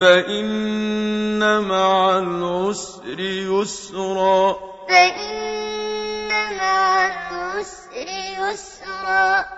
فَإِنَّ مَعَ الْعُسْرِ يُسْرًا. فَإِنَّ مَعَ الْعُسْرِ يُسْرًا.